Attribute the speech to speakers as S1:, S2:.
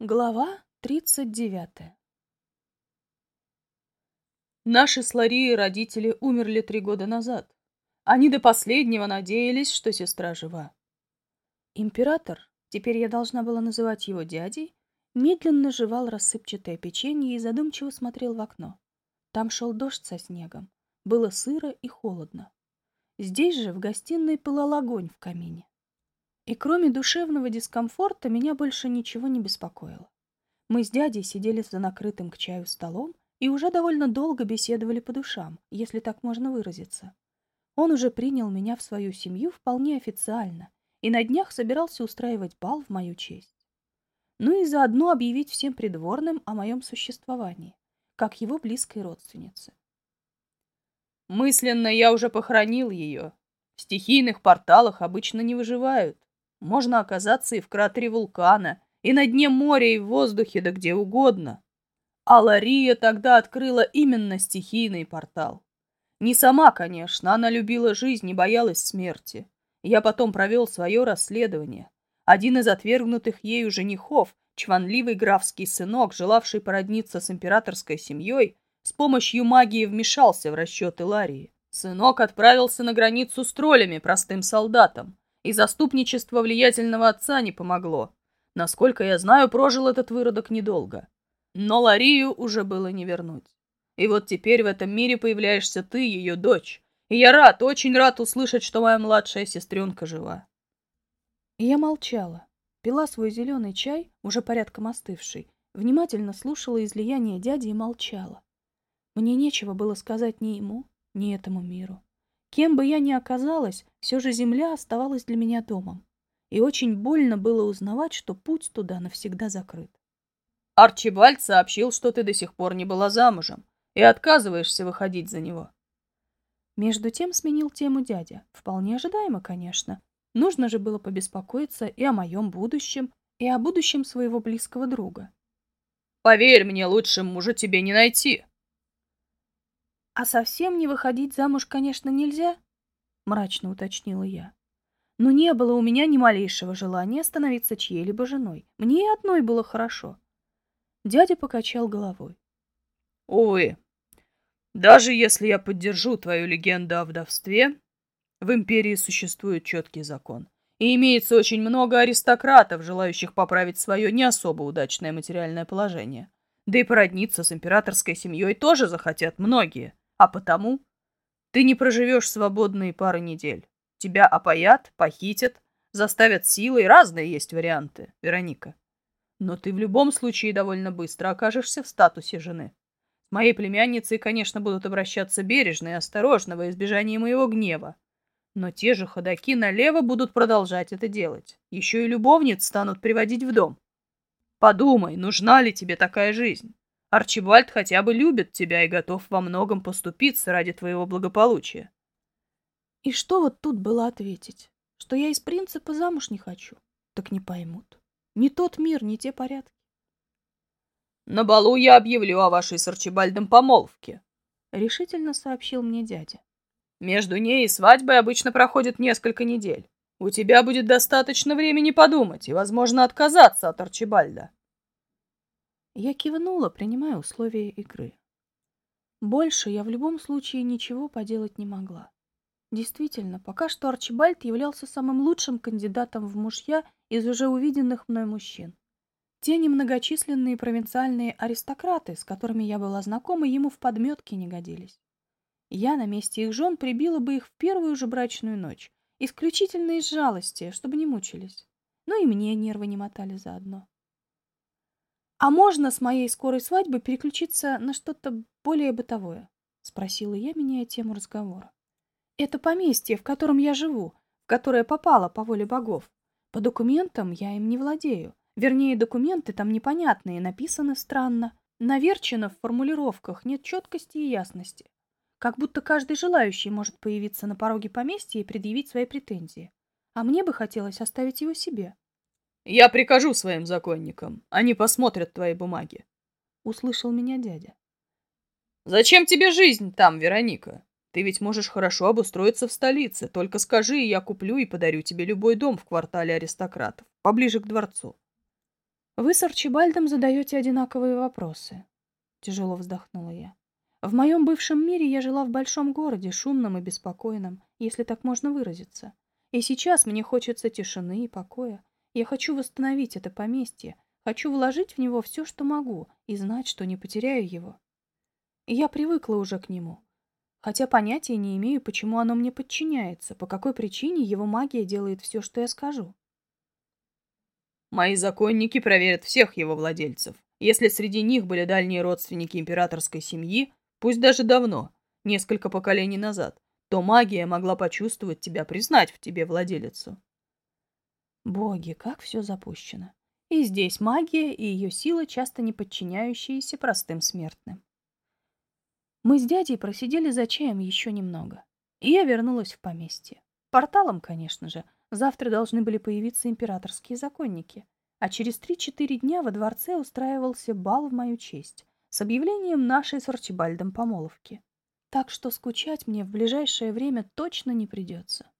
S1: Глава тридцать девятая
S2: Наши с Ларией родители умерли три года назад. Они до последнего надеялись, что сестра жива.
S1: Император, теперь я должна была называть его дядей, медленно жевал рассыпчатое печенье и задумчиво смотрел в окно. Там шел дождь со снегом. Было сыро и холодно. Здесь же в гостиной пылал огонь в камине. И кроме душевного дискомфорта меня больше ничего не беспокоило. Мы с дядей сидели за накрытым к чаю столом и уже довольно долго беседовали по душам, если так можно выразиться. Он уже принял меня в свою семью вполне официально и на днях собирался устраивать бал в мою честь. Ну и заодно объявить всем придворным о моем существовании, как его близкой родственнице.
S2: Мысленно я уже похоронил ее. В стихийных порталах обычно не выживают. Можно оказаться и в кратере вулкана, и на дне моря, и в воздухе, да где угодно. А Лария тогда открыла именно стихийный портал. Не сама, конечно, она любила жизнь и боялась смерти. Я потом провел свое расследование. Один из отвергнутых ею женихов, чванливый графский сынок, желавший породниться с императорской семьей, с помощью магии вмешался в расчеты Ларии. Сынок отправился на границу с троллями, простым солдатом и заступничество влиятельного отца не помогло. Насколько я знаю, прожил этот выродок недолго. Но Ларию уже было не вернуть. И вот теперь в этом мире появляешься ты, ее дочь. И я рад, очень рад услышать, что моя младшая сестренка жива.
S1: Я молчала, пила свой зеленый чай, уже порядком остывший, внимательно слушала излияние дяди и молчала. Мне нечего было сказать ни ему, ни этому миру. Кем бы я ни оказалась, все же земля оставалась для меня домом. И очень больно было узнавать, что путь туда навсегда закрыт.
S2: Арчибальд сообщил, что ты до сих пор не была замужем и отказываешься выходить за него.
S1: Между тем сменил тему дядя. Вполне ожидаемо, конечно. Нужно же было побеспокоиться и о моем будущем, и о будущем своего близкого друга.
S2: Поверь мне, лучшим мужа тебе не найти.
S1: «А совсем не выходить замуж, конечно, нельзя?» — мрачно уточнила я. «Но не было у меня ни малейшего желания становиться чьей-либо женой. Мне и одной было хорошо». Дядя покачал головой.
S2: «Увы, даже если я поддержу твою легенду о вдовстве, в империи существует четкий закон, и имеется очень много аристократов, желающих поправить свое не особо удачное материальное положение. Да и породниться с императорской семьей тоже захотят многие». А потому ты не проживешь свободные пары недель. Тебя опоят, похитят, заставят силой. Разные есть варианты, Вероника. Но ты в любом случае довольно быстро окажешься в статусе жены. Моей племянницей, конечно, будут обращаться бережно и осторожно во избежание моего гнева. Но те же ходаки налево будут продолжать это делать. Еще и любовниц станут приводить в дом. Подумай, нужна ли тебе такая жизнь? Арчибальд хотя бы любит тебя и готов во многом поступиться ради твоего благополучия.
S1: И что вот тут было ответить? Что я из принципа замуж не хочу? Так не поймут. Не тот мир, не те порядки.
S2: На балу я объявлю о вашей с Арчибальдом помолвке, решительно сообщил мне дядя. Между ней и свадьбой обычно проходит несколько недель. У тебя будет достаточно времени подумать и, возможно, отказаться от Арчибальда.
S1: Я кивнула, принимая условия игры. Больше я в любом случае ничего поделать не могла. Действительно, пока что Арчибальд являлся самым лучшим кандидатом в мужья из уже увиденных мной мужчин. Те немногочисленные провинциальные аристократы, с которыми я была знакома, ему в подметке не годились. Я на месте их жен прибила бы их в первую же брачную ночь, исключительно из жалости, чтобы не мучились. Ну и мне нервы не мотали заодно. «А можно с моей скорой свадьбы переключиться на что-то более бытовое?» — спросила я, меняя тему разговора. «Это поместье, в котором я живу, в которое попало по воле богов. По документам я им не владею. Вернее, документы там непонятные, написаны странно. Наверчено в формулировках, нет четкости и ясности. Как будто каждый желающий может появиться на пороге поместья и предъявить свои претензии. А мне бы хотелось оставить его себе.
S2: Я прикажу своим законникам. Они посмотрят твои бумаги. Услышал меня дядя. Зачем тебе жизнь там, Вероника? Ты ведь можешь хорошо обустроиться в столице. Только скажи, и я куплю и подарю тебе любой дом в квартале аристократов, поближе к дворцу.
S1: Вы с Арчибальдом задаете одинаковые вопросы. Тяжело вздохнула я. В моем бывшем мире я жила в большом городе, шумном и беспокойном, если так можно выразиться. И сейчас мне хочется тишины и покоя. Я хочу восстановить это поместье, хочу вложить в него все, что могу, и знать, что не потеряю его. Я привыкла уже к нему, хотя понятия не имею, почему оно мне подчиняется, по какой причине его магия делает все, что я скажу.
S2: Мои законники проверят всех его владельцев. Если среди них были дальние родственники императорской семьи, пусть даже давно, несколько поколений назад, то магия могла почувствовать тебя, признать в тебе владелицу.
S1: Боги, как все запущено. И здесь магия и ее сила, часто не подчиняющиеся простым смертным. Мы с дядей просидели за чаем еще немного. И я вернулась в поместье. Порталом, конечно же. Завтра должны были появиться императорские законники. А через три-четыре дня во дворце устраивался бал в мою честь с объявлением нашей с Арчибальдом помолвки. Так что скучать мне в ближайшее время точно не придется.